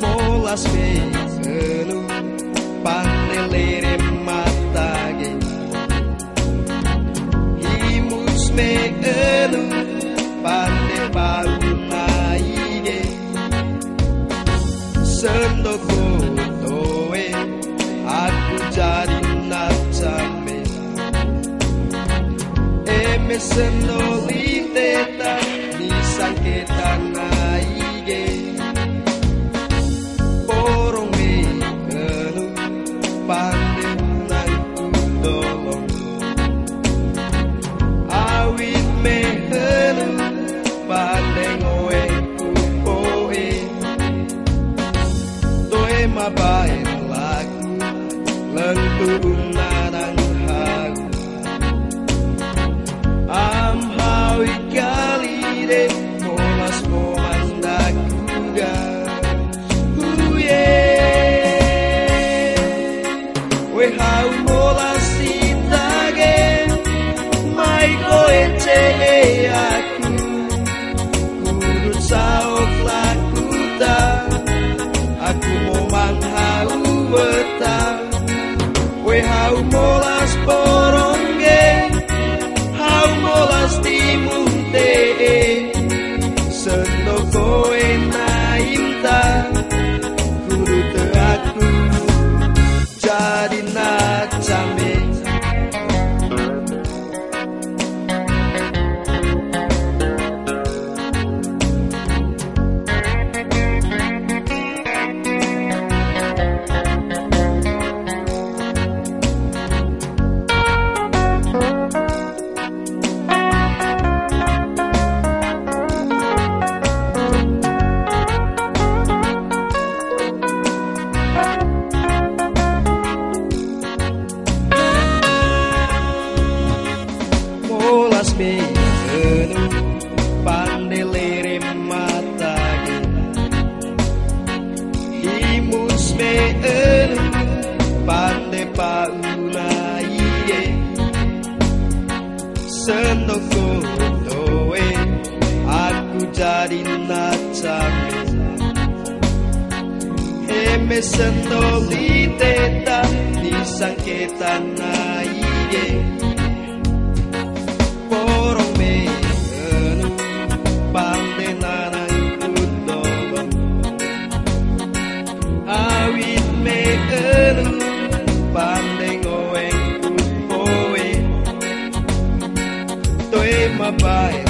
Molas feias ondoko toe Aku jari natxamena Eme zendo liteta mabain lagu Lang tuong nananghag Am hawi kalide Molas mo mandaguga Uye We hau molas itage Mai goetxe Must be. Aku jadi nachame Eme sendoli teta di sangketa na iye porong me enu pande nanang kudolo awit me enu pande ngoeng kupoe toe mabae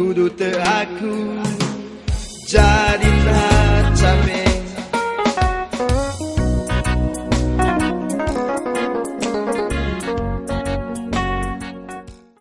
kudu te aku jadi tak capek